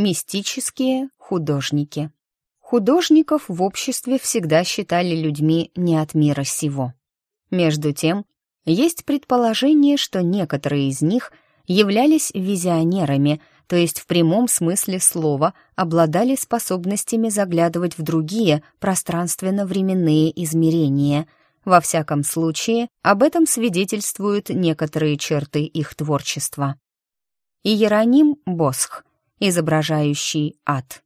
Мистические художники. Художников в обществе всегда считали людьми не от мира сего. Между тем, есть предположение, что некоторые из них являлись визионерами, то есть в прямом смысле слова обладали способностями заглядывать в другие пространственно-временные измерения. Во всяком случае, об этом свидетельствуют некоторые черты их творчества. Иероним Босх, изображающий ад.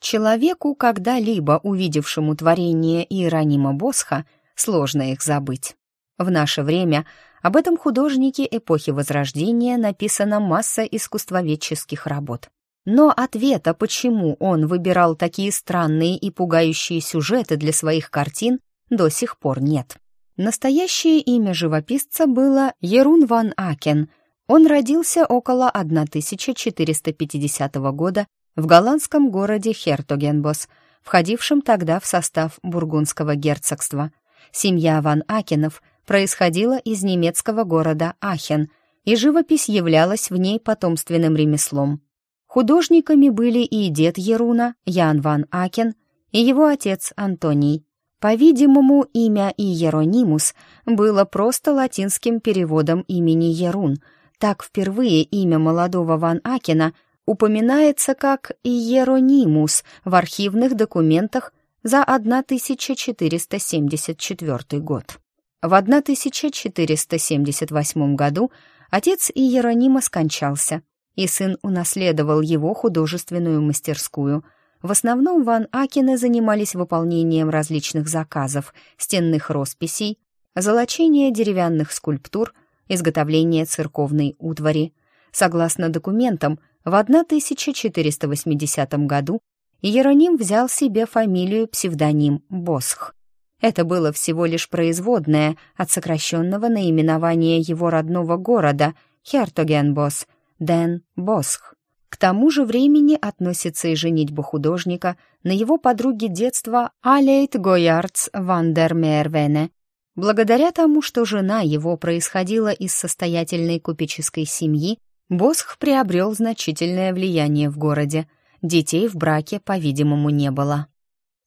Человеку, когда-либо увидевшему творение Иеронима Босха, сложно их забыть. В наше время об этом художнике эпохи Возрождения написана масса искусствоведческих работ. Но ответа, почему он выбирал такие странные и пугающие сюжеты для своих картин, до сих пор нет. Настоящее имя живописца было Ерун ван Акен. Он родился около 1450 года в голландском городе Хертогенбос, входившем тогда в состав бургундского герцогства. Семья ван Акенов происходила из немецкого города Ахен, и живопись являлась в ней потомственным ремеслом. Художниками были и дед Еруна, Ян ван Акен, и его отец Антоний. По-видимому, имя Иеронимус было просто латинским переводом имени Ерун. Так впервые имя молодого Ван Акена упоминается как Иеронимус в архивных документах за 1474 год. В 1478 году отец Иеронима скончался, и сын унаследовал его художественную мастерскую. В основном Ван Акины занимались выполнением различных заказов, стенных росписей, золочения деревянных скульптур, изготовления церковной утвари. Согласно документам, в 1480 году Иероним взял себе фамилию-псевдоним Босх. Это было всего лишь производное от сокращенного наименования его родного города Хертогенбос, Ден Босх. К тому же времени относится и женитьба художника на его подруге детства Алейт Гоярдс ван дер Мервене. Благодаря тому, что жена его происходила из состоятельной купеческой семьи, Босх приобрел значительное влияние в городе. Детей в браке, по-видимому, не было.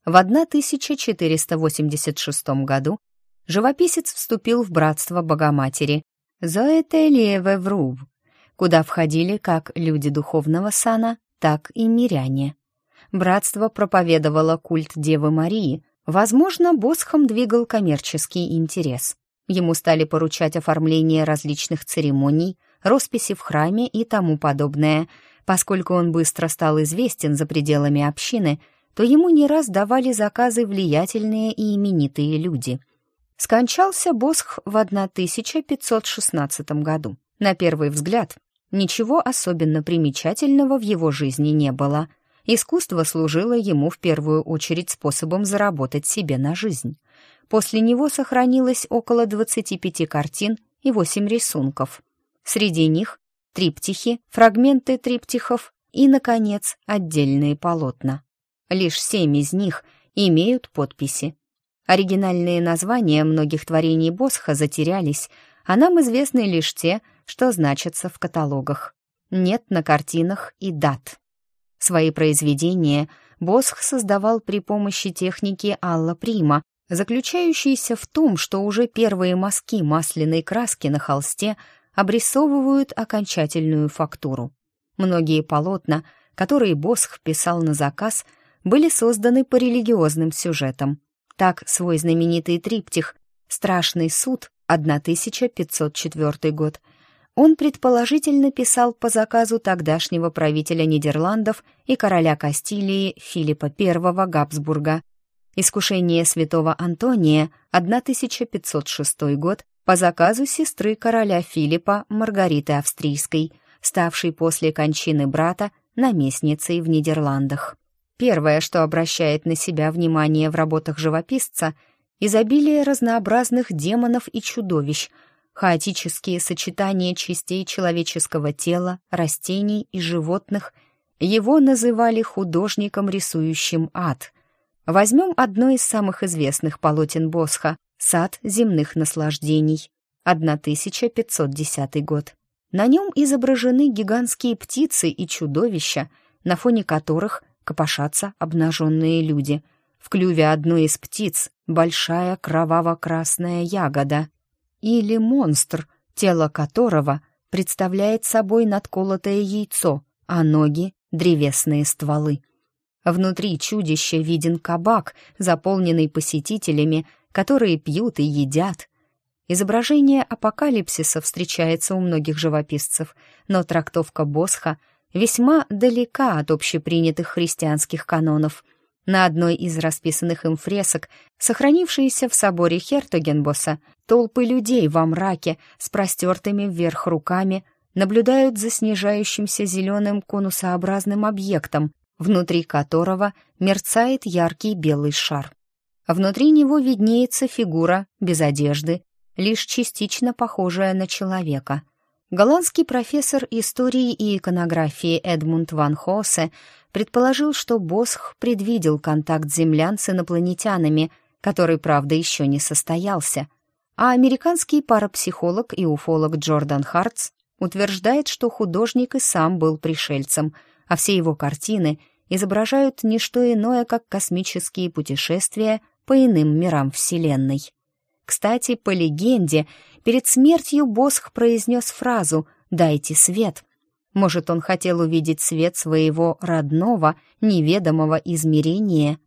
В 1486 году живописец вступил в братство Богоматери Зоэтелиеве Врув, куда входили как люди духовного сана, так и миряне. Братство проповедовало культ Девы Марии, возможно, Босхом двигал коммерческий интерес. Ему стали поручать оформление различных церемоний – росписи в храме и тому подобное. Поскольку он быстро стал известен за пределами общины, то ему не раз давали заказы влиятельные и именитые люди. Скончался Босх в 1516 году. На первый взгляд, ничего особенно примечательного в его жизни не было. Искусство служило ему в первую очередь способом заработать себе на жизнь. После него сохранилось около 25 картин и 8 рисунков. Среди них триптихи, фрагменты триптихов и, наконец, отдельные полотна. Лишь семь из них имеют подписи. Оригинальные названия многих творений Босха затерялись, а нам известны лишь те, что значатся в каталогах. Нет на картинах и дат. Свои произведения Босх создавал при помощи техники Алла Прима, заключающейся в том, что уже первые мазки масляной краски на холсте обрисовывают окончательную фактуру. Многие полотна, которые Босх писал на заказ, были созданы по религиозным сюжетам. Так свой знаменитый триптих «Страшный суд» 1504 год он предположительно писал по заказу тогдашнего правителя Нидерландов и короля Кастилии Филиппа I Габсбурга. «Искушение святого Антония» 1506 год по заказу сестры короля Филиппа Маргариты Австрийской, ставшей после кончины брата наместницей в Нидерландах. Первое, что обращает на себя внимание в работах живописца, изобилие разнообразных демонов и чудовищ, хаотические сочетания частей человеческого тела, растений и животных. Его называли художником, рисующим ад. Возьмем одно из самых известных полотен Босха Сад земных наслаждений. 1510 год. На нем изображены гигантские птицы и чудовища, на фоне которых копошатся обнаженные люди. В клюве одной из птиц большая кроваво-красная ягода. Или монстр, тело которого представляет собой надколотое яйцо, а ноги — древесные стволы. Внутри чудища виден кабак, заполненный посетителями, которые пьют и едят. Изображение апокалипсиса встречается у многих живописцев, но трактовка Босха весьма далека от общепринятых христианских канонов. На одной из расписанных им фресок, сохранившейся в соборе Хертогенбоса, толпы людей во мраке с простертыми вверх руками наблюдают за снижающимся зеленым конусообразным объектом, внутри которого мерцает яркий белый шар. Внутри него виднеется фигура без одежды, лишь частично похожая на человека. Голландский профессор истории и иконографии Эдмунд ван Хосе предположил, что Босх предвидел контакт землян с инопланетянами, который, правда, еще не состоялся. А американский парапсихолог и уфолог Джордан Хартс утверждает, что художник и сам был пришельцем, а все его картины изображают не что иное, как космические путешествия по иным мирам Вселенной. Кстати, по легенде, перед смертью Босх произнес фразу «дайте свет». Может, он хотел увидеть свет своего родного, неведомого измерения.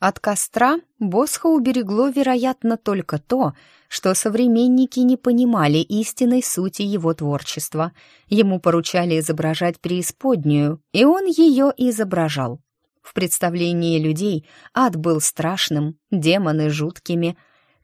От костра Босха уберегло, вероятно, только то, что современники не понимали истинной сути его творчества. Ему поручали изображать преисподнюю, и он ее изображал. В представлении людей ад был страшным, демоны жуткими,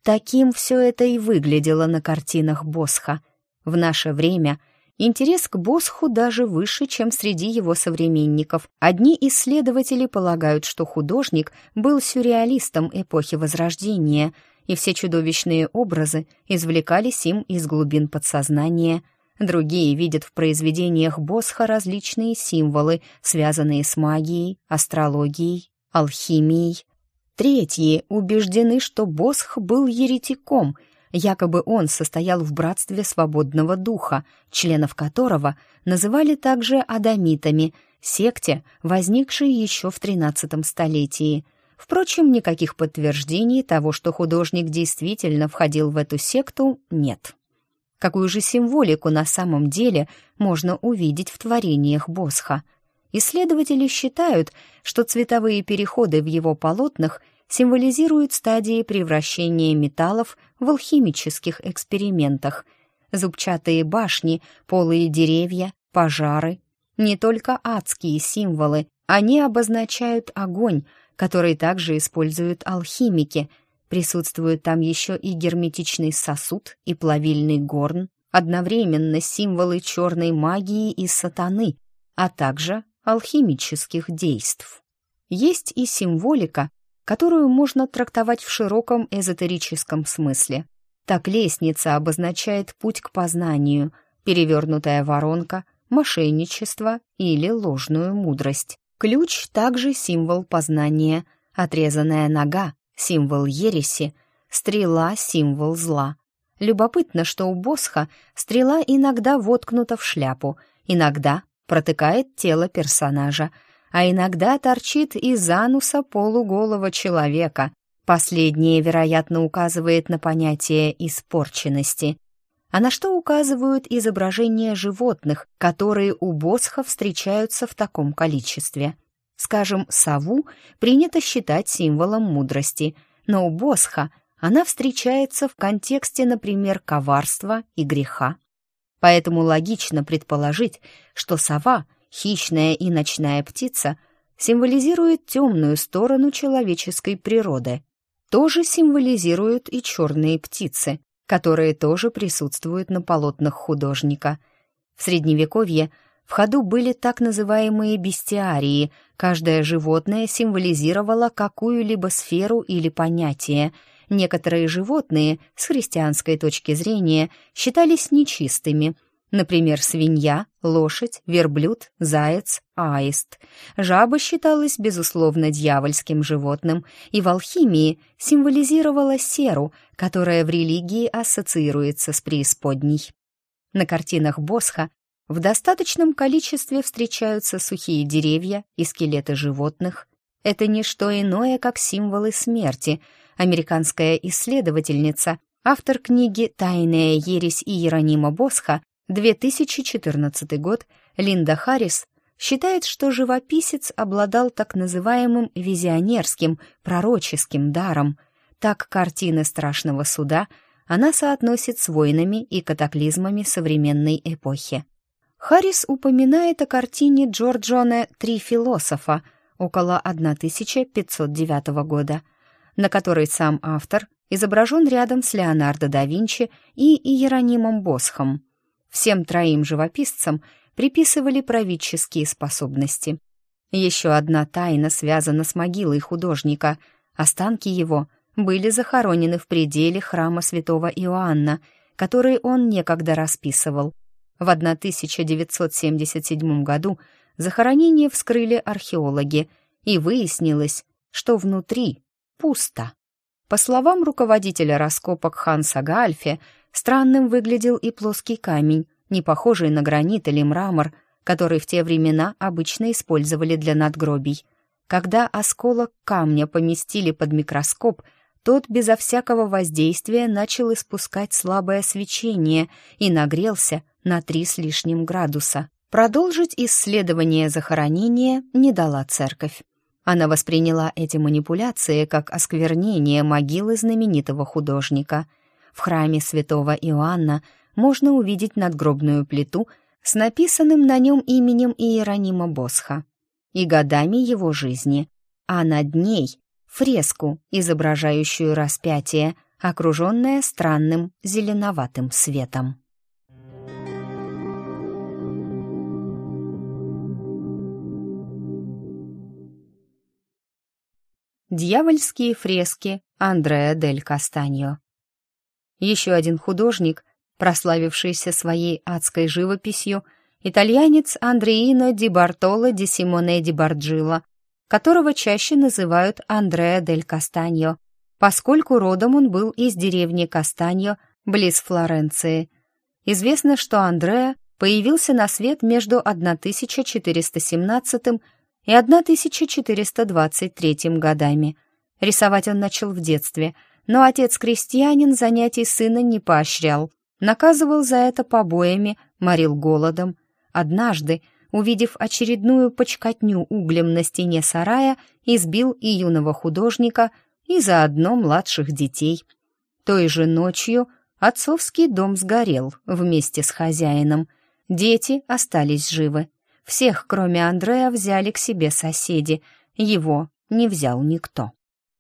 Таким все это и выглядело на картинах Босха. В наше время интерес к Босху даже выше, чем среди его современников. Одни исследователи полагают, что художник был сюрреалистом эпохи Возрождения, и все чудовищные образы извлекались им из глубин подсознания. Другие видят в произведениях Босха различные символы, связанные с магией, астрологией, алхимией, Третьи убеждены, что Босх был еретиком, якобы он состоял в братстве свободного духа, членов которого называли также адамитами, секте, возникшей еще в XIII столетии. Впрочем, никаких подтверждений того, что художник действительно входил в эту секту, нет. Какую же символику на самом деле можно увидеть в творениях Босха – Исследователи считают, что цветовые переходы в его полотнах символизируют стадии превращения металлов в алхимических экспериментах. Зубчатые башни, полые деревья, пожары. Не только адские символы, они обозначают огонь, который также используют алхимики. Присутствуют там еще и герметичный сосуд и плавильный горн, одновременно символы черной магии и сатаны, а также алхимических действ. Есть и символика, которую можно трактовать в широком эзотерическом смысле. Так лестница обозначает путь к познанию, перевернутая воронка, мошенничество или ложную мудрость. Ключ также символ познания, отрезанная нога — символ ереси, стрела — символ зла. Любопытно, что у Босха стрела иногда воткнута в шляпу, иногда протыкает тело персонажа, а иногда торчит из ануса полуголого человека. Последнее, вероятно, указывает на понятие испорченности. А на что указывают изображения животных, которые у босха встречаются в таком количестве? Скажем, сову принято считать символом мудрости, но у босха она встречается в контексте, например, коварства и греха. Поэтому логично предположить, что сова, хищная и ночная птица, символизирует темную сторону человеческой природы. Тоже символизируют и черные птицы, которые тоже присутствуют на полотнах художника. В Средневековье в ходу были так называемые бестиарии. Каждое животное символизировало какую-либо сферу или понятие — Некоторые животные с христианской точки зрения считались нечистыми, например, свинья, лошадь, верблюд, заяц, аист. Жаба считалась, безусловно, дьявольским животным и в алхимии символизировала серу, которая в религии ассоциируется с преисподней. На картинах Босха в достаточном количестве встречаются сухие деревья и скелеты животных. Это не что иное, как символы смерти. Американская исследовательница, автор книги «Тайная ересь Иеронима Босха», 2014 год, Линда Харрис, считает, что живописец обладал так называемым визионерским, пророческим даром. Так картины страшного суда она соотносит с войнами и катаклизмами современной эпохи. Харрис упоминает о картине Джорджоне «Три философа» около 1509 года, на которой сам автор изображен рядом с Леонардо да Винчи и Иеронимом Босхом. Всем троим живописцам приписывали правительские способности. Еще одна тайна связана с могилой художника. Останки его были захоронены в пределе храма святого Иоанна, который он некогда расписывал. В 1977 году захоронение вскрыли археологи, и выяснилось, что внутри пусто. По словам руководителя раскопок Ханса Гальфе, странным выглядел и плоский камень, не похожий на гранит или мрамор, который в те времена обычно использовали для надгробий. Когда осколок камня поместили под микроскоп, тот безо всякого воздействия начал испускать слабое свечение и нагрелся на три с лишним градуса. Продолжить исследование захоронения не дала церковь. Она восприняла эти манипуляции как осквернение могилы знаменитого художника. В храме святого Иоанна можно увидеть надгробную плиту с написанным на нем именем Иеронима Босха и годами его жизни, а над ней фреску, изображающую распятие, окруженное странным зеленоватым светом. Дьявольские фрески Андреа дель Кастаньо. Еще один художник, прославившийся своей адской живописью, итальянец Андреино ди Бартоло ди Симоне ди Барджило, которого чаще называют Андреа дель Кастаньо, поскольку родом он был из деревни Кастаньо, близ Флоренции. Известно, что Андреа появился на свет между 1417 и 1423 годами. Рисовать он начал в детстве, но отец-крестьянин занятий сына не поощрял, наказывал за это побоями, морил голодом. Однажды увидев очередную почкотню углем на стене сарая, избил и юного художника, и заодно младших детей. Той же ночью отцовский дом сгорел вместе с хозяином. Дети остались живы. Всех, кроме Андрея, взяли к себе соседи. Его не взял никто.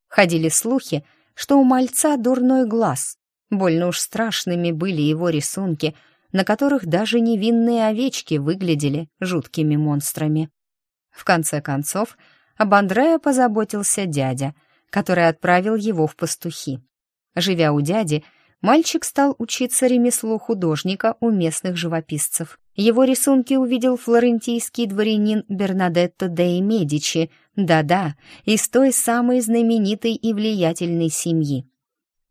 Ходили слухи, что у мальца дурной глаз. Больно уж страшными были его рисунки — на которых даже невинные овечки выглядели жуткими монстрами. В конце концов, об Андреа позаботился дядя, который отправил его в пастухи. Живя у дяди, мальчик стал учиться ремеслу художника у местных живописцев. Его рисунки увидел флорентийский дворянин Бернадетто де Медичи, да-да, из той самой знаменитой и влиятельной семьи.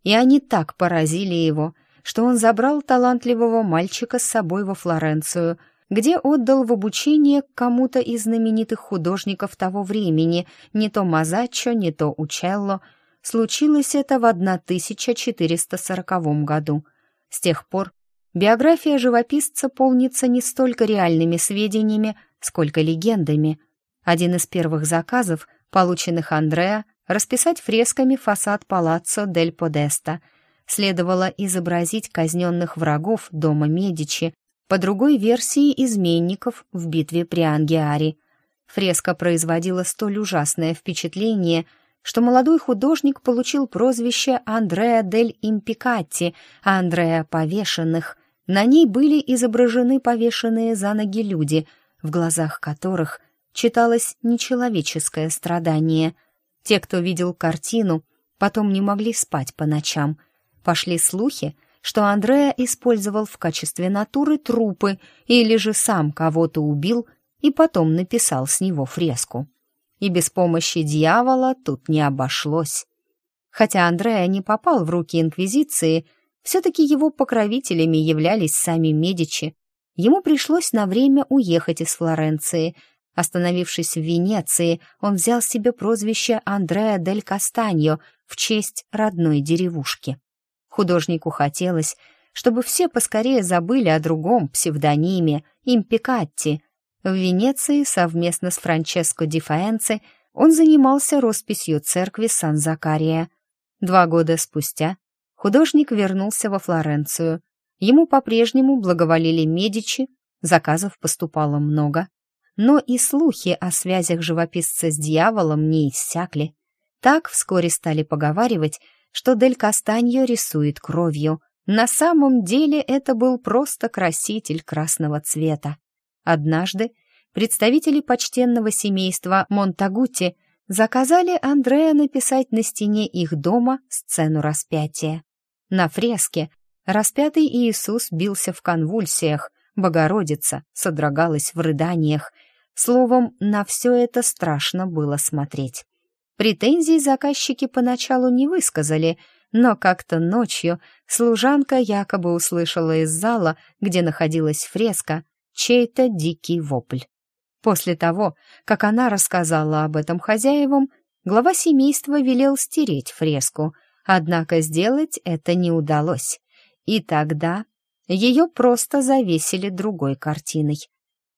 И они так поразили его, что он забрал талантливого мальчика с собой во Флоренцию, где отдал в обучение кому-то из знаменитых художников того времени, не то Мазаччо, не то Учелло. Случилось это в 1440 году. С тех пор биография живописца полнится не столько реальными сведениями, сколько легендами. Один из первых заказов, полученных Андреа, расписать фресками фасад палаццо дель Подеста — следовало изобразить казненных врагов дома Медичи, по другой версии изменников в битве при Ангиаре. Фреска производила столь ужасное впечатление, что молодой художник получил прозвище Андреа дель Импикатти, Андреа повешенных. На ней были изображены повешенные за ноги люди, в глазах которых читалось нечеловеческое страдание. Те, кто видел картину, потом не могли спать по ночам — Пошли слухи, что Андреа использовал в качестве натуры трупы или же сам кого-то убил и потом написал с него фреску. И без помощи дьявола тут не обошлось. Хотя Андреа не попал в руки Инквизиции, Все-таки его покровителями являлись сами Медичи. Ему пришлось на время уехать из Флоренции. Остановившись в Венеции, он взял себе прозвище Андреа дель Кастаньо в честь родной деревушки. Художнику хотелось, чтобы все поскорее забыли о другом псевдониме Импикатти. В Венеции совместно с Франческо ди Фаэнци он занимался росписью церкви Сан-Закария. Два года спустя художник вернулся во Флоренцию. Ему по-прежнему благоволили Медичи, заказов поступало много, но и слухи о связях живописца с дьяволом не иссякли. Так вскоре стали поговаривать, что Дель Кастаньо рисует кровью. На самом деле это был просто краситель красного цвета. Однажды представители почтенного семейства Монтагути заказали Андреа написать на стене их дома сцену распятия. На фреске распятый Иисус бился в конвульсиях, Богородица содрогалась в рыданиях. Словом, на все это страшно было смотреть. Претензий заказчики поначалу не высказали, но как-то ночью служанка якобы услышала из зала, где находилась фреска, чей-то дикий вопль. После того, как она рассказала об этом хозяевам, глава семейства велел стереть фреску, однако сделать это не удалось. И тогда ее просто завесили другой картиной.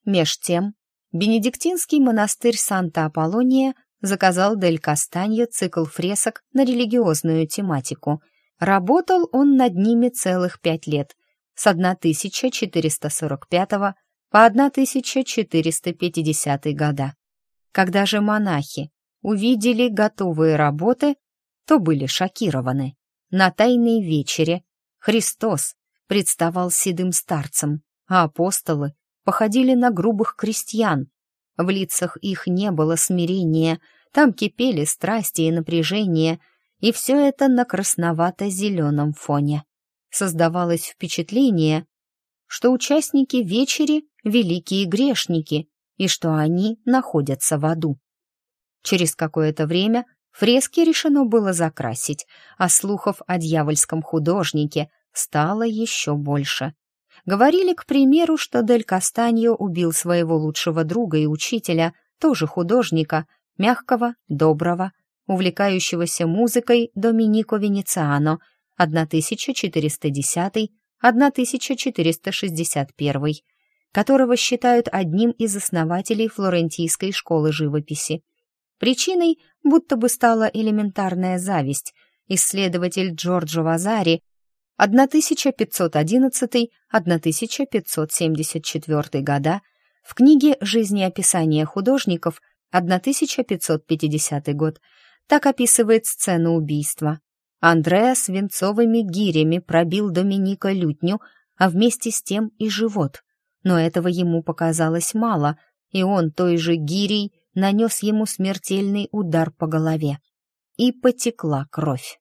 Меж тем, Бенедиктинский монастырь Санта-Аполлония заказал Дель Кастаньо цикл фресок на религиозную тематику. Работал он над ними целых пять лет, с 1445 по 1450 года. Когда же монахи увидели готовые работы, то были шокированы. На Тайной вечере Христос представал седым старцем, а апостолы походили на грубых крестьян. В лицах их не было смирения, там кипели страсти и напряжение, и все это на красновато-зеленом фоне. Создавалось впечатление, что участники вечери — великие грешники и что они находятся в аду. Через какое-то время фрески решено было закрасить, а слухов о дьявольском художнике стало еще больше. Говорили, к примеру, что Дель Кастаньо убил своего лучшего друга и учителя, тоже художника, мягкого, доброго, увлекающегося музыкой Доминико Венециано, 1410 1461, которого считают одним из основателей флорентийской школы живописи. Причиной будто бы стала элементарная зависть. Исследователь Джорджо Вазари 1511-1574 года в книге «Жизнеописание художников» 1550 год так описывает сцену убийства. Андреа свинцовыми гирями пробил Доминика лютню, а вместе с тем и живот. Но этого ему показалось мало, и он той же гирей нанес ему смертельный удар по голове. И потекла кровь.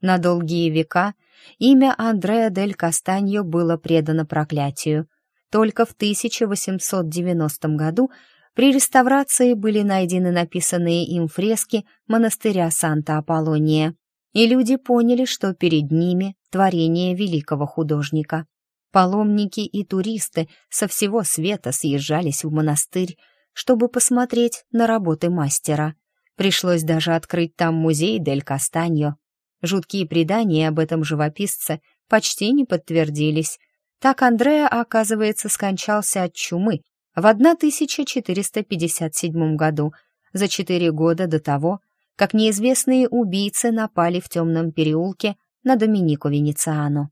На долгие века имя Андреа дель Кастаньо было предано проклятию. Только в 1890 году при реставрации были найдены написанные им фрески монастыря Санта-Аполлония и люди поняли, что перед ними творение великого художника. Паломники и туристы со всего света съезжались в монастырь, чтобы посмотреть на работы мастера. Пришлось даже открыть там музей Дель Кастаньо. Жуткие предания об этом живописце почти не подтвердились. Так Андреа, оказывается, скончался от чумы в 1457 году, за четыре года до того, как неизвестные убийцы напали в темном переулке на Доминико Венециано.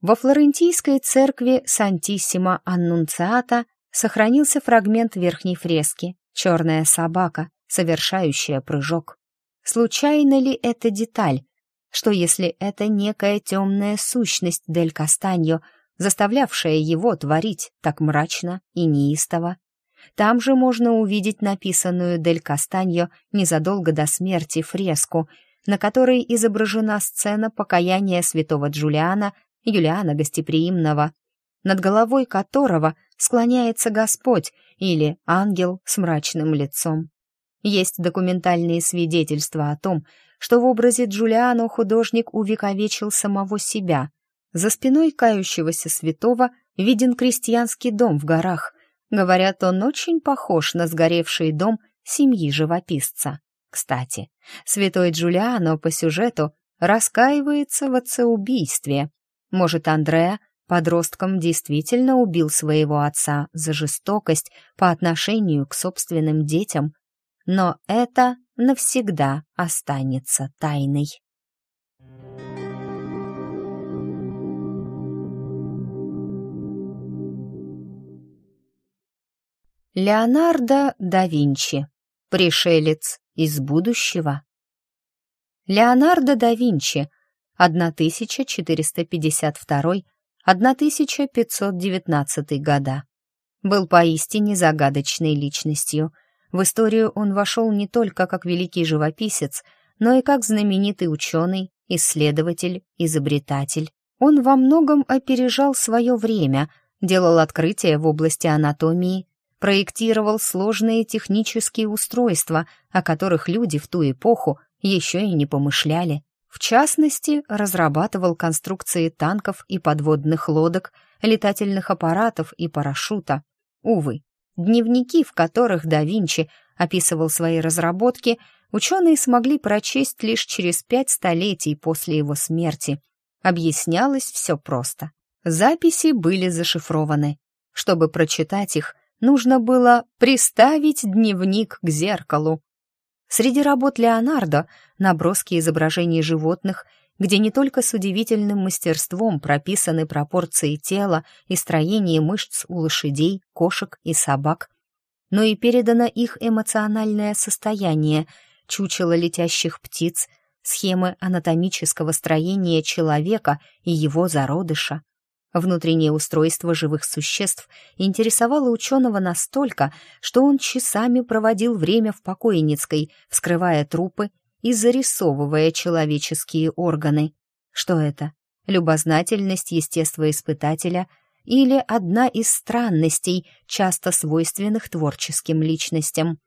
Во флорентийской церкви Сантиссимо Аннунциата сохранился фрагмент верхней фрески «Черная собака, совершающая прыжок». Случайно ли эта деталь? Что если это некая темная сущность Дель Кастаньо, заставлявшая его творить так мрачно и неистово? Там же можно увидеть написанную Дель Кастаньо незадолго до смерти фреску, на которой изображена сцена покаяния святого Джулиана, Юлиана Гостеприимного, над головой которого склоняется Господь или ангел с мрачным лицом. Есть документальные свидетельства о том, что в образе Джулиано художник увековечил самого себя. За спиной кающегося святого виден крестьянский дом в горах. Говорят, он очень похож на сгоревший дом семьи живописца. Кстати, святой Джулиано по сюжету раскаивается в отцеубийстве. Может, Андреа подростком действительно убил своего отца за жестокость по отношению к собственным детям, но это навсегда останется тайной. Леонардо да Винчи. Пришелец из будущего. Леонардо да Винчи 1452-1519 года. Был поистине загадочной личностью. В историю он вошел не только как великий живописец, но и как знаменитый ученый, исследователь, изобретатель. Он во многом опережал свое время, делал открытия в области анатомии, проектировал сложные технические устройства, о которых люди в ту эпоху еще и не помышляли. В частности, разрабатывал конструкции танков и подводных лодок, летательных аппаратов и парашюта. Увы, дневники, в которых да Винчи описывал свои разработки, ученые смогли прочесть лишь через пять столетий после его смерти. Объяснялось все просто. Записи были зашифрованы. Чтобы прочитать их, нужно было приставить дневник к зеркалу. Среди работ Леонардо наброски изображений животных, где не только с удивительным мастерством прописаны пропорции тела и строение мышц у лошадей, кошек и собак, но и передано их эмоциональное состояние, чучело летящих птиц, схемы анатомического строения человека и его зародыша. Внутреннее устройство живых существ интересовало ученого настолько, что он часами проводил время в покойницкой, вскрывая трупы и зарисовывая человеческие органы. Что это? Любознательность естествоиспытателя или одна из странностей, часто свойственных творческим личностям.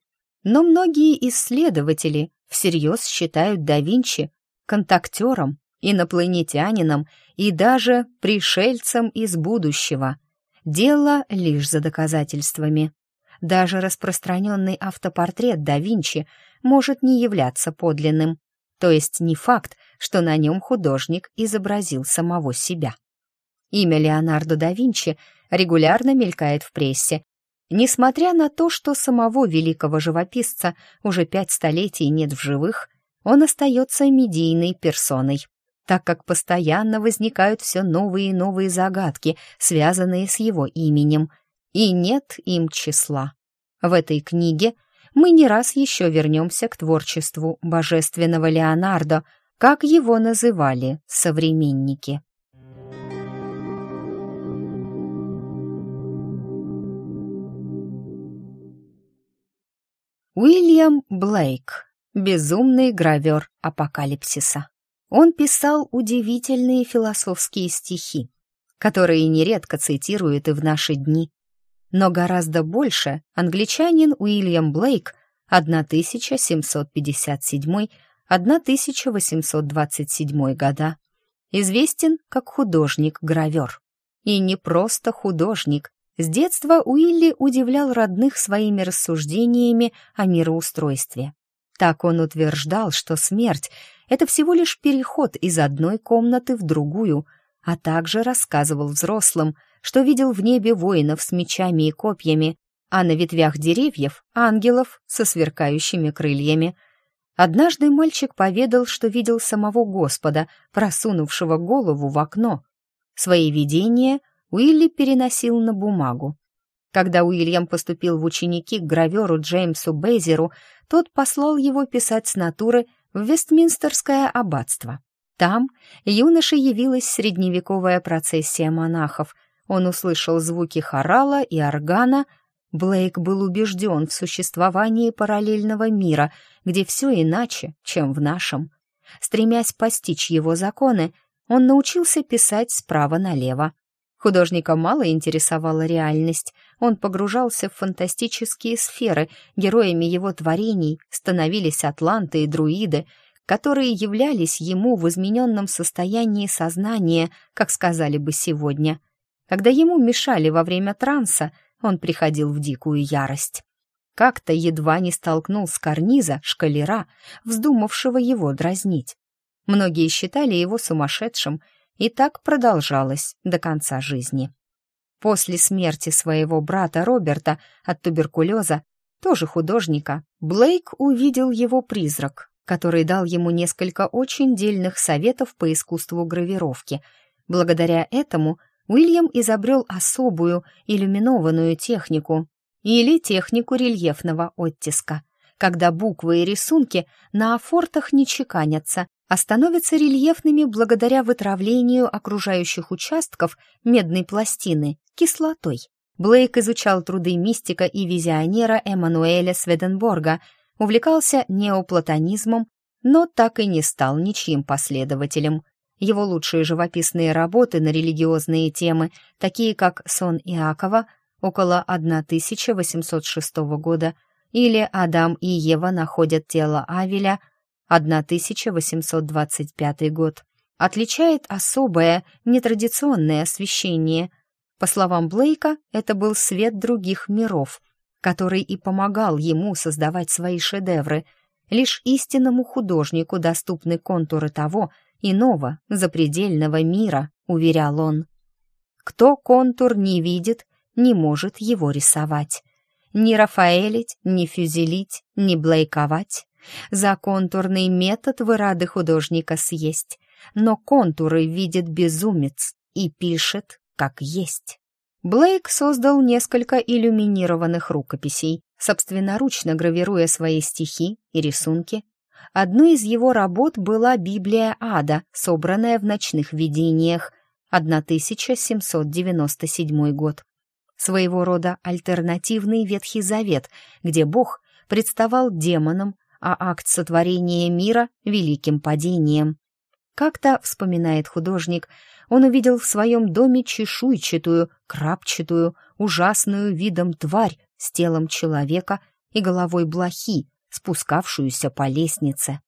Но многие исследователи всерьез считают да Винчи контактером инопланетянином и даже пришельцем из будущего. Дело лишь за доказательствами. Даже распространенный автопортрет да Винчи может не являться подлинным, то есть не факт, что на нем художник изобразил самого себя. Имя Леонардо да Винчи регулярно мелькает в прессе, Несмотря на то, что самого великого живописца уже пять столетий нет в живых, он остается медийной персоной так как постоянно возникают все новые и новые загадки, связанные с его именем, и нет им числа. В этой книге мы не раз еще вернемся к творчеству божественного Леонардо, как его называли современники. Уильям Блейк. Безумный гравер апокалипсиса он писал удивительные философские стихи, которые нередко цитируют и в наши дни. Но гораздо больше англичанин Уильям Блейк 1757-1827 года известен как художник-гравер. И не просто художник. С детства Уилли удивлял родных своими рассуждениями о мироустройстве. Так он утверждал, что смерть — это всего лишь переход из одной комнаты в другую, а также рассказывал взрослым, что видел в небе воинов с мечами и копьями, а на ветвях деревьев — ангелов со сверкающими крыльями. Однажды мальчик поведал, что видел самого Господа, просунувшего голову в окно. Свои видения Уилли переносил на бумагу. Когда Уильям поступил в ученики к граверу Джеймсу Бейзеру, тот послал его писать с натуры в Вестминстерское аббатство. Там юноше явилась средневековая процессия монахов. Он услышал звуки хорала и органа. Блейк был убежден в существовании параллельного мира, где все иначе, чем в нашем. Стремясь постичь его законы, он научился писать справа налево. Художника мало интересовала реальность, он погружался в фантастические сферы, героями его творений становились атланты и друиды, которые являлись ему в измененном состоянии сознания, как сказали бы сегодня. Когда ему мешали во время транса, он приходил в дикую ярость. Как-то едва не столкнул с карниза шкалера, вздумавшего его дразнить. Многие считали его сумасшедшим, и так продолжалось до конца жизни. После смерти своего брата Роберта от туберкулеза, тоже художника, Блейк увидел его призрак, который дал ему несколько очень дельных советов по искусству гравировки. Благодаря этому Уильям изобрел особую иллюминованную технику или технику рельефного оттиска, когда буквы и рисунки на афортах не чеканятся, а становятся рельефными благодаря вытравлению окружающих участков медной пластины кислотой. Блейк изучал труды мистика и визионера Эммануэля Сведенборга, увлекался неоплатонизмом, но так и не стал ничьим последователем. Его лучшие живописные работы на религиозные темы, такие как «Сон Иакова» около 1806 года или «Адам и Ева находят тело Авеля» 1825 год, отличает особое, нетрадиционное освещение. По словам Блейка, это был свет других миров, который и помогал ему создавать свои шедевры. Лишь истинному художнику доступны контуры того иного, запредельного мира, уверял он. Кто контур не видит, не может его рисовать. Ни рафаэлить, ни фюзелить, ни блейковать. За контурный метод вы рады художника съесть, но контуры видит безумец и пишет, как есть. Блейк создал несколько иллюминированных рукописей, собственноручно гравируя свои стихи и рисунки. Одной из его работ была «Библия ада», собранная в ночных видениях, 1797 год. Своего рода альтернативный Ветхий Завет, где Бог представал демоном, а акт сотворения мира — великим падением. Как-то, вспоминает художник, он увидел в своем доме чешуйчатую, крапчатую, ужасную видом тварь с телом человека и головой блохи, спускавшуюся по лестнице.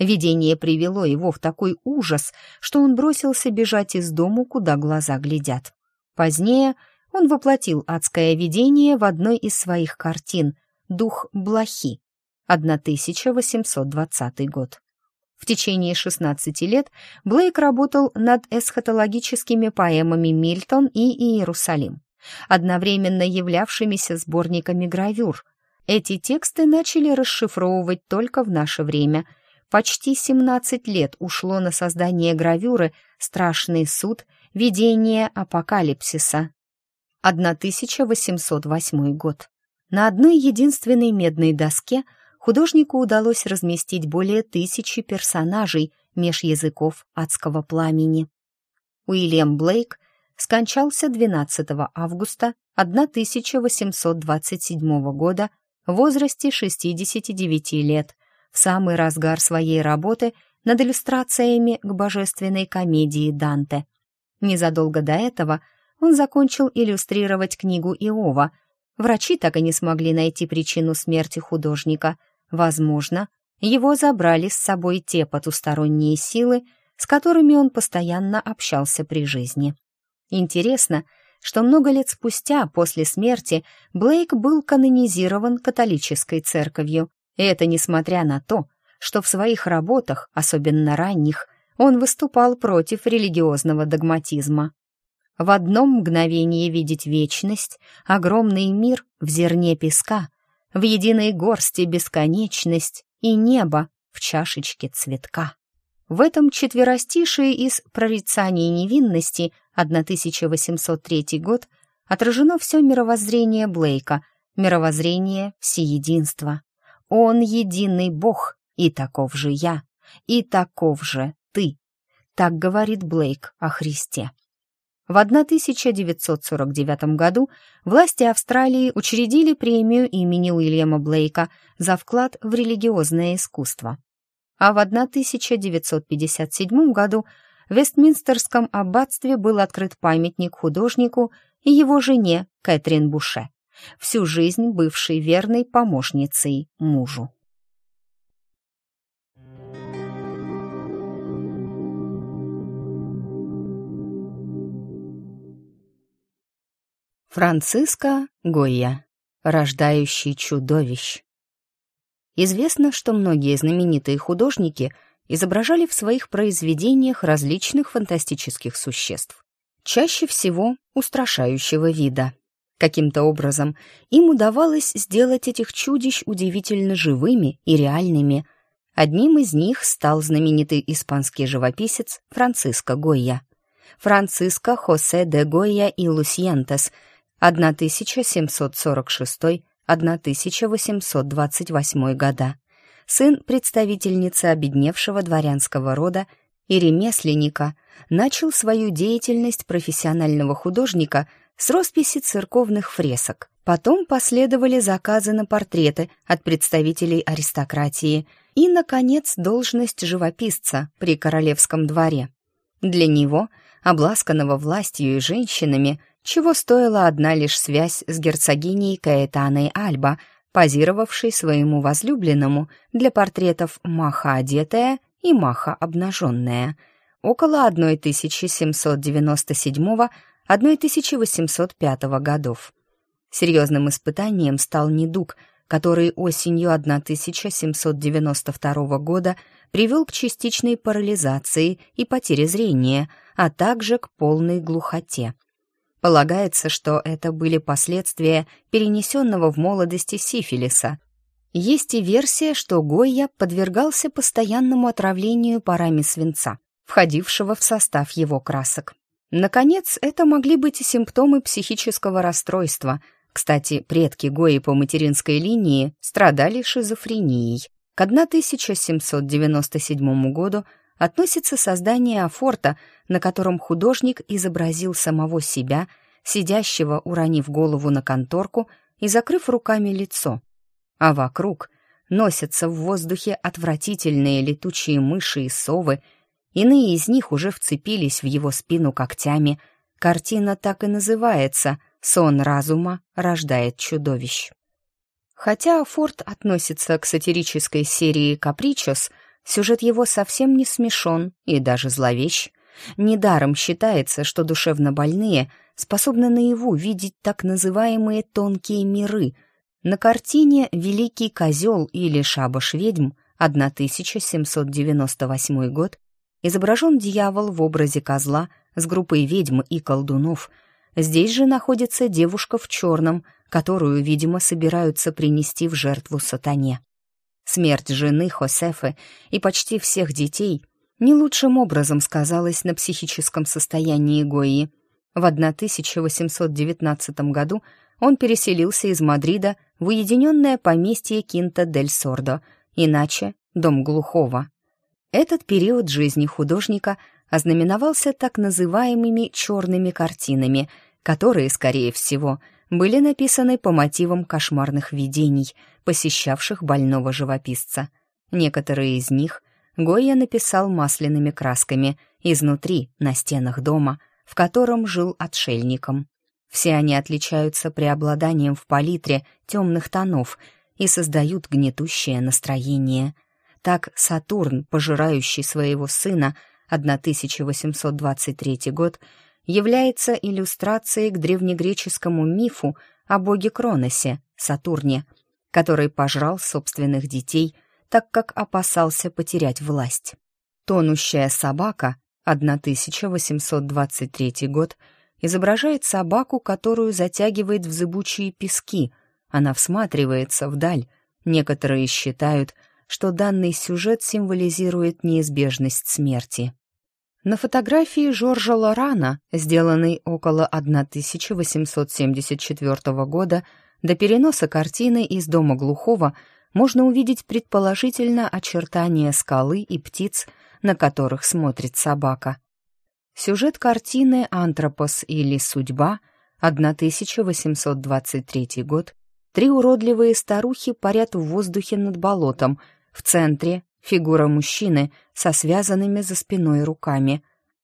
Видение привело его в такой ужас, что он бросился бежать из дому, куда глаза глядят. Позднее он воплотил адское видение в одной из своих картин «Дух блохи», 1820 год. В течение 16 лет Блейк работал над эсхатологическими поэмами «Мильтон» и «Иерусалим», одновременно являвшимися сборниками гравюр. Эти тексты начали расшифровывать только в наше время. Почти 17 лет ушло на создание гравюры «Страшный суд. Видение апокалипсиса». 1808 год. На одной единственной медной доске – художнику удалось разместить более тысячи персонажей меж языков адского пламени. Уильям Блейк скончался 12 августа 1827 года в возрасте 69 лет, в самый разгар своей работы над иллюстрациями к божественной комедии Данте. Незадолго до этого он закончил иллюстрировать книгу Иова. Врачи так и не смогли найти причину смерти художника – Возможно, его забрали с собой те потусторонние силы, с которыми он постоянно общался при жизни. Интересно, что много лет спустя, после смерти, Блейк был канонизирован католической церковью, и это несмотря на то, что в своих работах, особенно ранних, он выступал против религиозного догматизма. В одном мгновении видеть вечность, огромный мир в зерне песка — в единой горсти бесконечность и небо в чашечке цветка. В этом четверостишии из «Прорицаний невинности» 1803 год отражено все мировоззрение Блейка, мировоззрение всеединства. Он единый Бог, и таков же я, и таков же ты. Так говорит Блейк о Христе. В 1949 году власти Австралии учредили премию имени Уильяма Блейка за вклад в религиозное искусство. А в 1957 году в Вестминстерском аббатстве был открыт памятник художнику и его жене Кэтрин Буше, всю жизнь бывшей верной помощницей мужу. Франциско Гойя, рождающий чудовищ. Известно, что многие знаменитые художники изображали в своих произведениях различных фантастических существ, чаще всего устрашающего вида. Каким-то образом им удавалось сделать этих чудищ удивительно живыми и реальными. Одним из них стал знаменитый испанский живописец Франциско Гойя. Франциско Хосе де Гойя и Лусьентес – 1746-1828 года, сын представительницы обедневшего дворянского рода и ремесленника, начал свою деятельность профессионального художника с росписи церковных фресок. Потом последовали заказы на портреты от представителей аристократии и, наконец, должность живописца при королевском дворе. Для него, обласканного властью и женщинами, чего стоила одна лишь связь с герцогиней Каэтаной Альба, позировавшей своему возлюбленному для портретов «Маха одетая» и «Маха обнаженная», около 1797-1805 годов. Серьезным испытанием стал недуг, который осенью 1792 года привел к частичной парализации и потере зрения, а также к полной глухоте. Полагается, что это были последствия перенесенного в молодости сифилиса. Есть и версия, что Гойя подвергался постоянному отравлению парами свинца, входившего в состав его красок. Наконец, это могли быть и симптомы психического расстройства. Кстати, предки Гои по материнской линии страдали шизофренией. К 1797 году относится создание афорта, на котором художник изобразил самого себя, сидящего, уронив голову на конторку и закрыв руками лицо. А вокруг носятся в воздухе отвратительные летучие мыши и совы, иные из них уже вцепились в его спину когтями. Картина так и называется «Сон разума рождает чудовищ». Хотя Форд относится к сатирической серии «Капричос», Сюжет его совсем не смешон и даже зловещ. Недаром считается, что душевно больные способны наяву видеть так называемые тонкие миры. На картине «Великий козел» или «Шабаш ведьм» 1798 год изображен дьявол в образе козла с группой ведьм и колдунов. Здесь же находится девушка в черном, которую, видимо, собираются принести в жертву сатане. Смерть жены Хосефы и почти всех детей не лучшим образом сказалась на психическом состоянии Гои. В 1819 году он переселился из Мадрида в уединенное поместье Кинта-дель-Сордо, иначе Дом Глухого. Этот период жизни художника ознаменовался так называемыми «черными картинами», которые, скорее всего, были написаны по мотивам кошмарных видений, посещавших больного живописца. Некоторые из них Гойя написал масляными красками изнутри, на стенах дома, в котором жил отшельником. Все они отличаются преобладанием в палитре темных тонов и создают гнетущее настроение. Так Сатурн, пожирающий своего сына, 1823 год, является иллюстрацией к древнегреческому мифу о боге Кроносе, Сатурне, который пожрал собственных детей, так как опасался потерять власть. «Тонущая собака» 1823 год изображает собаку, которую затягивает в зыбучие пески. Она всматривается вдаль. Некоторые считают, что данный сюжет символизирует неизбежность смерти. На фотографии Жоржа Лорана, сделанной около 1874 года, до переноса картины из дома глухого можно увидеть предположительно очертания скалы и птиц, на которых смотрит собака. Сюжет картины «Антропос» или «Судьба» 1823 год. Три уродливые старухи парят в воздухе над болотом. В центре Фигура мужчины со связанными за спиной руками.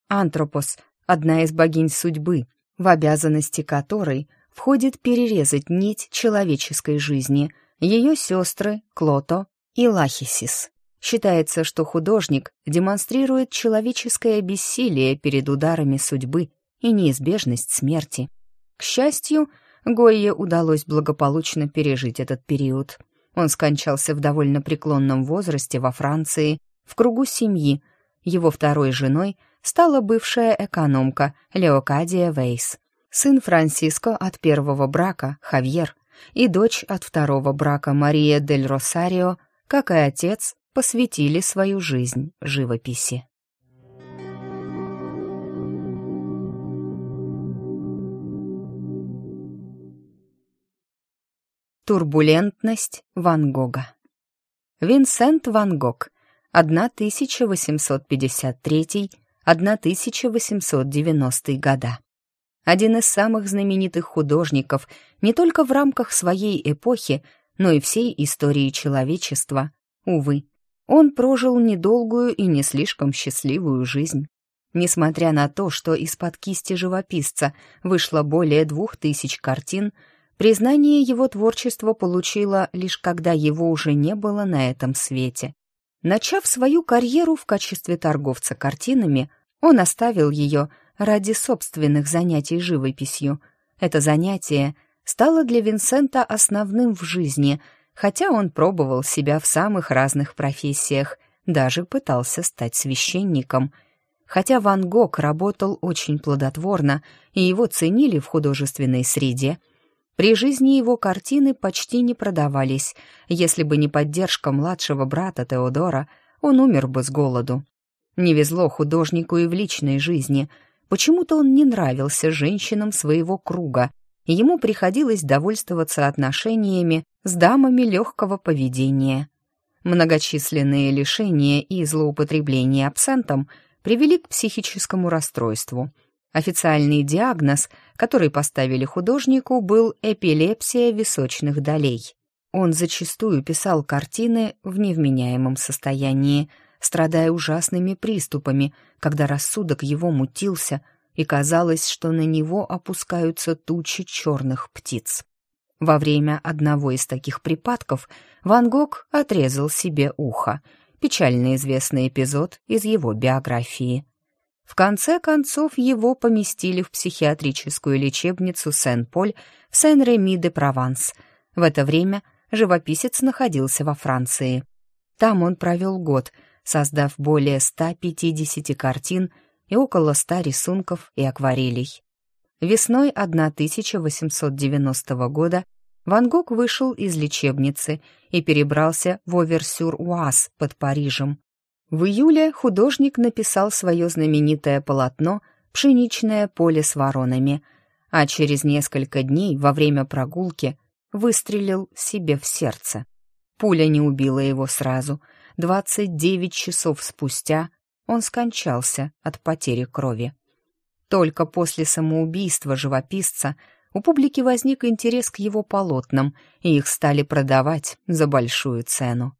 Антропос — одна из богинь судьбы, в обязанности которой входит перерезать нить человеческой жизни. Ее сестры Клото и Лахисис. Считается, что художник демонстрирует человеческое бессилие перед ударами судьбы и неизбежность смерти. К счастью, Гойе удалось благополучно пережить этот период. Он скончался в довольно преклонном возрасте во Франции, в кругу семьи. Его второй женой стала бывшая экономка Леокадия Вейс, сын Франсиско от первого брака, Хавьер, и дочь от второго брака Мария дель Росарио, как и отец, посвятили свою жизнь живописи. Турбулентность Ван Гога Винсент Ван Гог, 1853-1890 года. Один из самых знаменитых художников не только в рамках своей эпохи, но и всей истории человечества. Увы, он прожил недолгую и не слишком счастливую жизнь. Несмотря на то, что из-под кисти живописца вышло более двух тысяч картин, признание его творчества получило лишь когда его уже не было на этом свете. Начав свою карьеру в качестве торговца картинами, он оставил ее ради собственных занятий живописью. Это занятие стало для Винсента основным в жизни — хотя он пробовал себя в самых разных профессиях, даже пытался стать священником. Хотя Ван Гог работал очень плодотворно, и его ценили в художественной среде, при жизни его картины почти не продавались. Если бы не поддержка младшего брата Теодора, он умер бы с голоду. Не везло художнику и в личной жизни. Почему-то он не нравился женщинам своего круга, ему приходилось довольствоваться отношениями с дамами легкого поведения. Многочисленные лишения и злоупотребления абсентом привели к психическому расстройству. Официальный диагноз, который поставили художнику, был эпилепсия височных долей. Он зачастую писал картины в невменяемом состоянии, страдая ужасными приступами, когда рассудок его мутился, и казалось, что на него опускаются тучи черных птиц. Во время одного из таких припадков Ван Гог отрезал себе ухо. Печально известный эпизод из его биографии. В конце концов его поместили в психиатрическую лечебницу Сен-Поль в Сен-Реми-де-Прованс. В это время живописец находился во Франции. Там он провел год, создав более 150 картин и около 100 рисунков и акварелей. Весной 1890 года Ван Гог вышел из лечебницы и перебрался в Оверсюр-Уаз под Парижем. В июле художник написал свое знаменитое полотно «Пшеничное поле с воронами», а через несколько дней во время прогулки выстрелил себе в сердце. Пуля не убила его сразу. 29 часов спустя он скончался от потери крови. Только после самоубийства живописца у публики возник интерес к его полотнам, и их стали продавать за большую цену.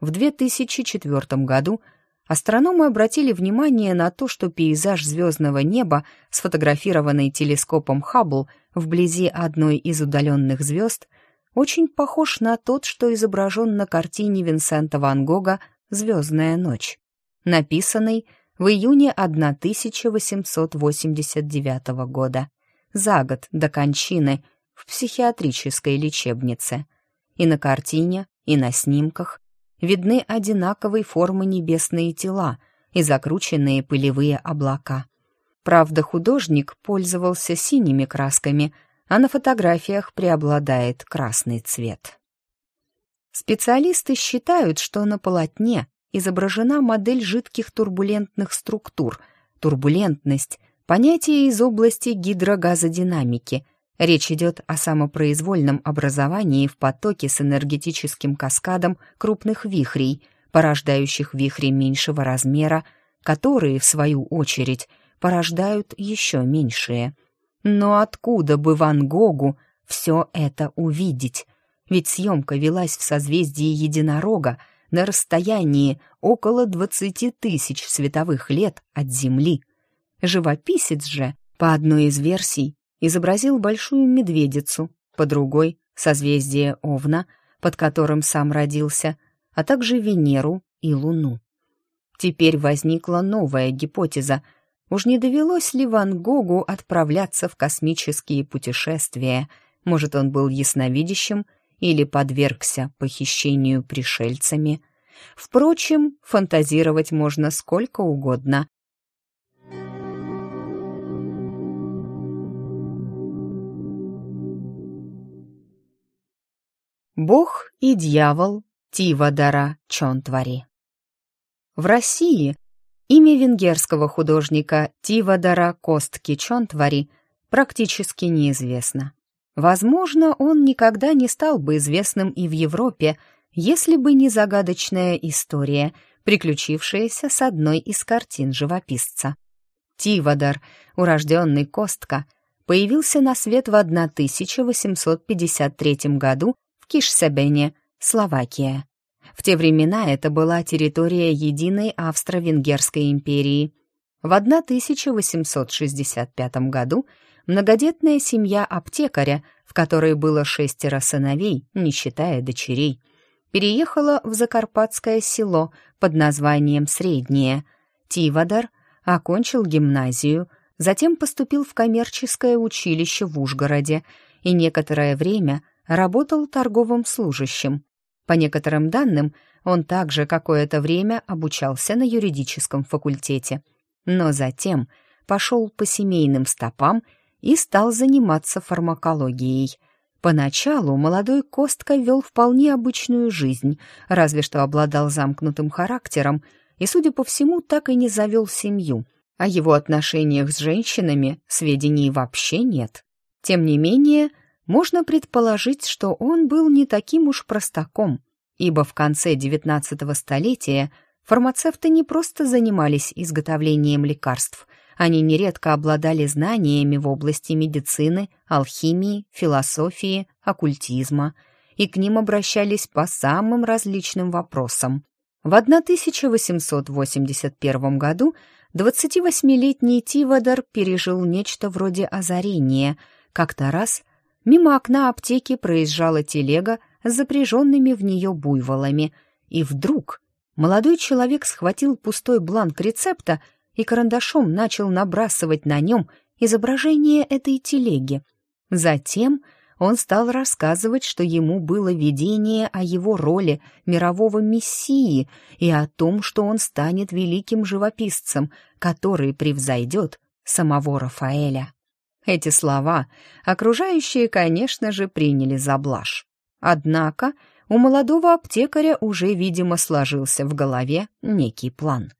В 2004 году астрономы обратили внимание на то, что пейзаж звездного неба, сфотографированный телескопом Хаббл вблизи одной из удаленных звезд, очень похож на тот, что изображен на картине Винсента Ван Гога «Звездная ночь», написанной в июне 1889 года, за год до кончины в психиатрической лечебнице. И на картине, и на снимках видны одинаковой формы небесные тела и закрученные пылевые облака. Правда, художник пользовался синими красками, а на фотографиях преобладает красный цвет. Специалисты считают, что на полотне изображена модель жидких турбулентных структур. Турбулентность — понятие из области гидрогазодинамики. Речь идет о самопроизвольном образовании в потоке с энергетическим каскадом крупных вихрей, порождающих вихри меньшего размера, которые, в свою очередь, порождают еще меньшие. Но откуда бы Ван Гогу все это увидеть? Ведь съемка велась в созвездии единорога, на расстоянии около 20 тысяч световых лет от Земли. Живописец же, по одной из версий, изобразил большую медведицу, по другой — созвездие Овна, под которым сам родился, а также Венеру и Луну. Теперь возникла новая гипотеза. Уж не довелось ли Ван Гогу отправляться в космические путешествия? Может, он был ясновидящим или подвергся похищению пришельцами? Впрочем, фантазировать можно сколько угодно. Бог и дьявол Тивадара Чонтвари В России имя венгерского художника Тивадара Костки Чонтвари практически неизвестно. Возможно, он никогда не стал бы известным и в Европе, если бы не загадочная история, приключившаяся с одной из картин живописца. Тивадар, урожденный Костка, появился на свет в 1853 году Кишсебене, Словакия. В те времена это была территория единой Австро-Венгерской империи. В 1865 году многодетная семья аптекаря, в которой было шестеро сыновей, не считая дочерей, переехала в закарпатское село под названием Среднее. Тивадар окончил гимназию, затем поступил в коммерческое училище в Ужгороде и некоторое время работал торговым служащим. По некоторым данным, он также какое-то время обучался на юридическом факультете, но затем пошел по семейным стопам и стал заниматься фармакологией. Поначалу молодой Костка вел вполне обычную жизнь, разве что обладал замкнутым характером и, судя по всему, так и не завел семью. О его отношениях с женщинами сведений вообще нет. Тем не менее, можно предположить, что он был не таким уж простаком, ибо в конце XIX столетия фармацевты не просто занимались изготовлением лекарств, они нередко обладали знаниями в области медицины, алхимии, философии, оккультизма, и к ним обращались по самым различным вопросам. В 1881 году 28-летний Тивадар пережил нечто вроде озарения. Как-то раз мимо окна аптеки проезжала телега с запряженными в нее буйволами, и вдруг молодой человек схватил пустой бланк рецепта и карандашом начал набрасывать на нем изображение этой телеги. Затем он стал рассказывать, что ему было видение о его роли мирового мессии и о том, что он станет великим живописцем, который превзойдет самого Рафаэля. Эти слова окружающие, конечно же, приняли за блажь. Однако у молодого аптекаря уже, видимо, сложился в голове некий план.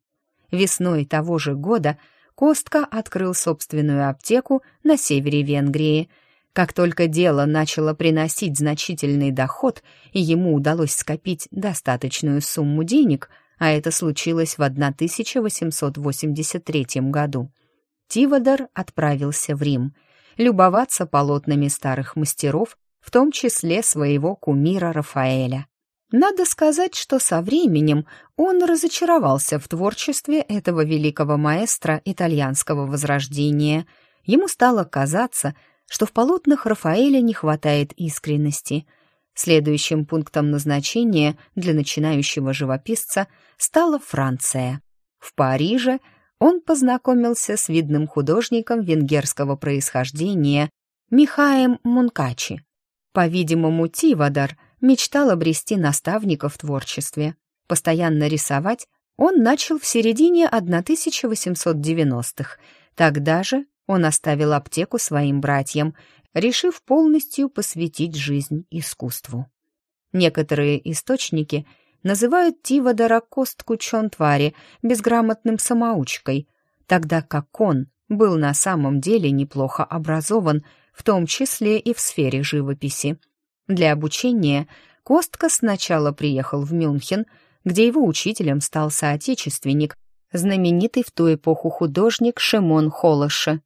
Весной того же года Костка открыл собственную аптеку на севере Венгрии. Как только дело начало приносить значительный доход, и ему удалось скопить достаточную сумму денег, а это случилось в 1883 году, Тиводар отправился в Рим, любоваться полотнами старых мастеров, в том числе своего кумира Рафаэля. Надо сказать, что со временем он разочаровался в творчестве этого великого маэстро итальянского возрождения. Ему стало казаться, что в полотнах Рафаэля не хватает искренности. Следующим пунктом назначения для начинающего живописца стала Франция. В Париже он познакомился с видным художником венгерского происхождения Михаем Мункачи. По-видимому, Тивадар — мечтал обрести наставника в творчестве. Постоянно рисовать он начал в середине 1890-х. Тогда же он оставил аптеку своим братьям, решив полностью посвятить жизнь искусству. Некоторые источники называют Тивадора Костку Чонтвари безграмотным самоучкой, тогда как он был на самом деле неплохо образован, в том числе и в сфере живописи. Для обучения Костка сначала приехал в Мюнхен, где его учителем стал соотечественник, знаменитый в ту эпоху художник Шимон Холоше.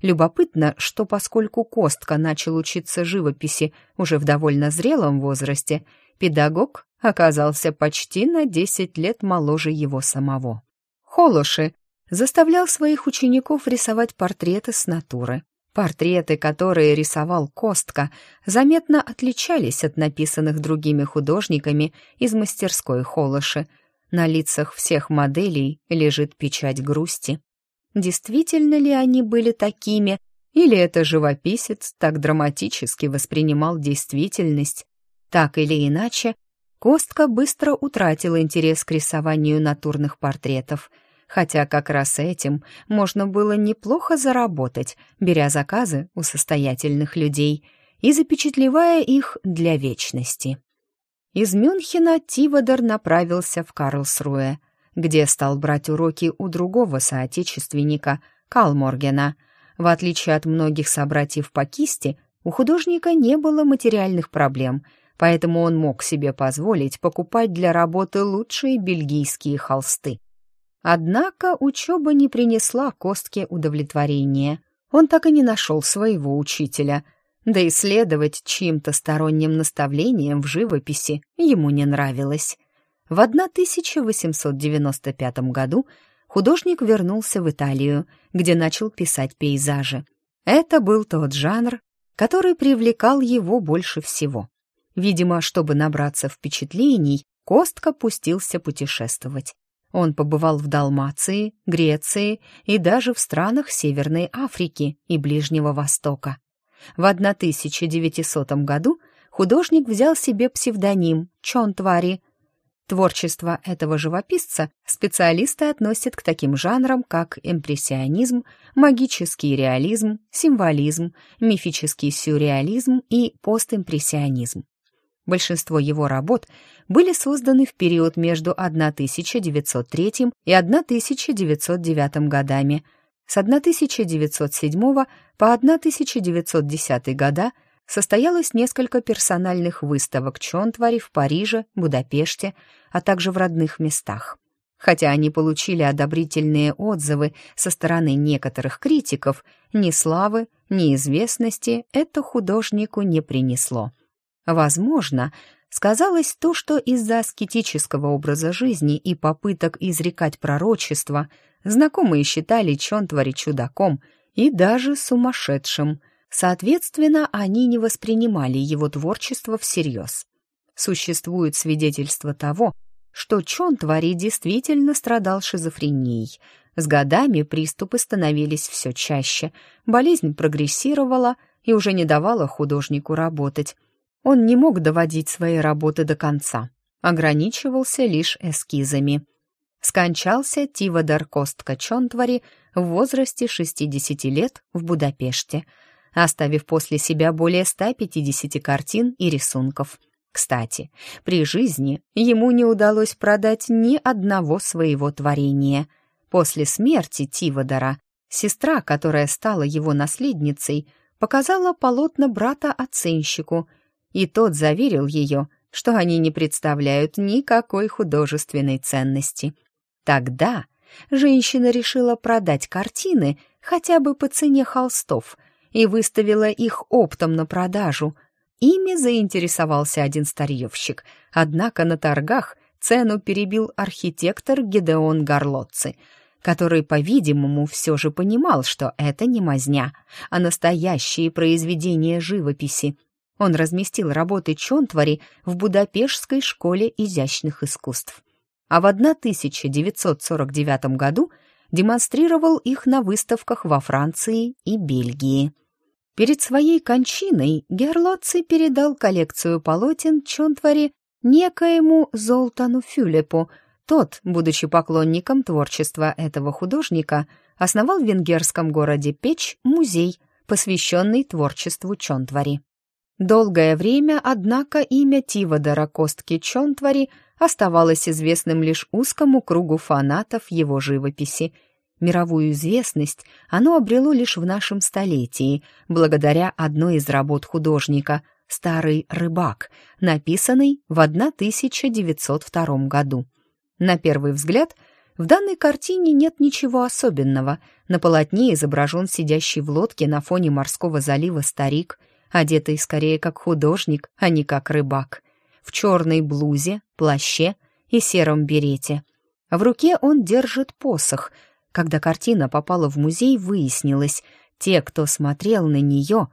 Любопытно, что поскольку Костка начал учиться живописи уже в довольно зрелом возрасте, педагог оказался почти на 10 лет моложе его самого. Холоши заставлял своих учеников рисовать портреты с натуры. Портреты, которые рисовал Костка, заметно отличались от написанных другими художниками из мастерской Холоши. На лицах всех моделей лежит печать грусти. действительно ли они были такими, или это живописец так драматически воспринимал действительность. Так или иначе, Костка быстро утратил интерес к рисованию натурных портретов, хотя как раз этим можно было неплохо заработать, беря заказы у состоятельных людей и запечатлевая их для вечности. Из Мюнхена Тиводер направился в Карлсруэ, где стал брать уроки у другого соотечественника, Калморгена. В отличие от многих собратьев по кисти, у художника не было материальных проблем, поэтому он мог себе позволить покупать для работы лучшие бельгийские холсты. Однако учеба не принесла Костке удовлетворения. Он так и не нашел своего учителя — да и следовать чьим-то сторонним наставлениям в живописи ему не нравилось. В 1895 году художник вернулся в Италию, где начал писать пейзажи. Это был тот жанр, который привлекал его больше всего. Видимо, чтобы набраться впечатлений, Костка пустился путешествовать. Он побывал в Далмации, Греции и даже в странах Северной Африки и Ближнего Востока. В 1900 году художник взял себе псевдоним Чонтвари. Творчество этого живописца специалисты относят к таким жанрам, как импрессионизм, магический реализм, символизм, мифический сюрреализм и постимпрессионизм. Большинство его работ были созданы в период между 1903 и 1909 годами – с 1907 по 1910 года состоялось несколько персональных выставок Чонтвари в Париже, Будапеште, а также в родных местах. Хотя они получили одобрительные отзывы со стороны некоторых критиков, ни славы, ни известности это художнику не принесло. Возможно, сказалось то, что из-за аскетического образа жизни и попыток изрекать пророчества – Знакомые считали Чонтвари чудаком и даже сумасшедшим. Соответственно, они не воспринимали его творчество всерьез. Существует свидетельство того, что Чонтвари действительно страдал шизофренией. С годами приступы становились все чаще, болезнь прогрессировала и уже не давала художнику работать. Он не мог доводить свои работы до конца, ограничивался лишь эскизами — скончался Тиводар Костка Чонтвари в возрасте 60 лет в Будапеште, оставив после себя более 150 картин и рисунков. Кстати, при жизни ему не удалось продать ни одного своего творения. После смерти Тиводора сестра, которая стала его наследницей, показала полотна брата-оценщику, и тот заверил ее, что они не представляют никакой художественной ценности — Тогда женщина решила продать картины хотя бы по цене холстов и выставила их оптом на продажу. Ими заинтересовался один старьевщик, однако на торгах цену перебил архитектор Гедеон Гарлоцци, который, по-видимому, все же понимал, что это не мазня, а настоящие произведения живописи. Он разместил работы Чонтвари в Будапештской школе изящных искусств а в 1949 году демонстрировал их на выставках во Франции и Бельгии. Перед своей кончиной Герлоци передал коллекцию полотен Чонтвари некоему Золтану Фюлепу. Тот, будучи поклонником творчества этого художника, основал в венгерском городе Печь музей, посвященный творчеству Чонтвари. Долгое время, однако, имя Тиводора Костки Чонтвари – оставалось известным лишь узкому кругу фанатов его живописи. Мировую известность оно обрело лишь в нашем столетии, благодаря одной из работ художника «Старый рыбак», написанной в 1902 году. На первый взгляд, в данной картине нет ничего особенного. На полотне изображен сидящий в лодке на фоне морского залива старик, одетый скорее как художник, а не как рыбак в черной блузе, плаще и сером берете. В руке он держит посох. Когда картина попала в музей, выяснилось, те, кто смотрел на нее,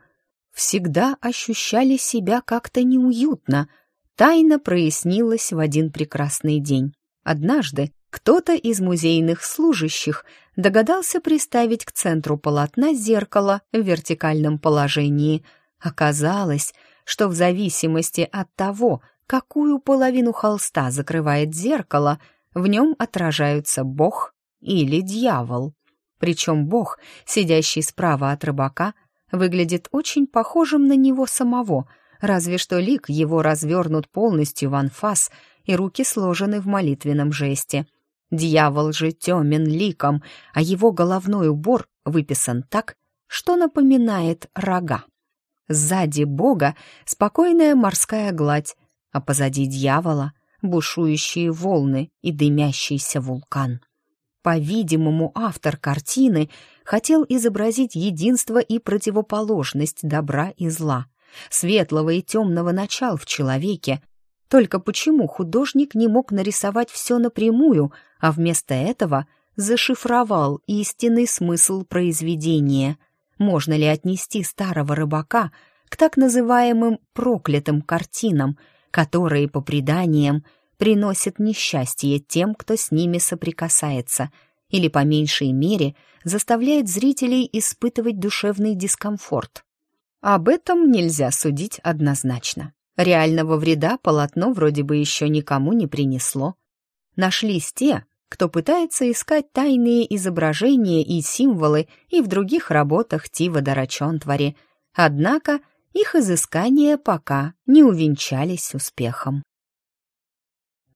всегда ощущали себя как-то неуютно. Тайна прояснилась в один прекрасный день. Однажды кто-то из музейных служащих догадался приставить к центру полотна зеркало в вертикальном положении. Оказалось, что в зависимости от того, какую половину холста закрывает зеркало, в нем отражаются бог или дьявол. Причем бог, сидящий справа от рыбака, выглядит очень похожим на него самого, разве что лик его развернут полностью в анфас и руки сложены в молитвенном жесте. Дьявол же темен ликом, а его головной убор выписан так, что напоминает рога. Сзади бога спокойная морская гладь, а позади дьявола бушующие волны и дымящийся вулкан. По-видимому, автор картины хотел изобразить единство и противоположность добра и зла, светлого и темного начал в человеке. Только почему художник не мог нарисовать все напрямую, а вместо этого зашифровал истинный смысл произведения? Можно ли отнести старого рыбака к так называемым проклятым картинам, которые, по преданиям, приносит несчастье тем, кто с ними соприкасается, или, по меньшей мере, заставляет зрителей испытывать душевный дискомфорт. Об этом нельзя судить однозначно. Реального вреда полотно вроде бы еще никому не принесло. Нашлись те, кто пытается искать тайные изображения и символы и в других работах Тива Дарачонтвари, однако их изыскания пока не увенчались успехом.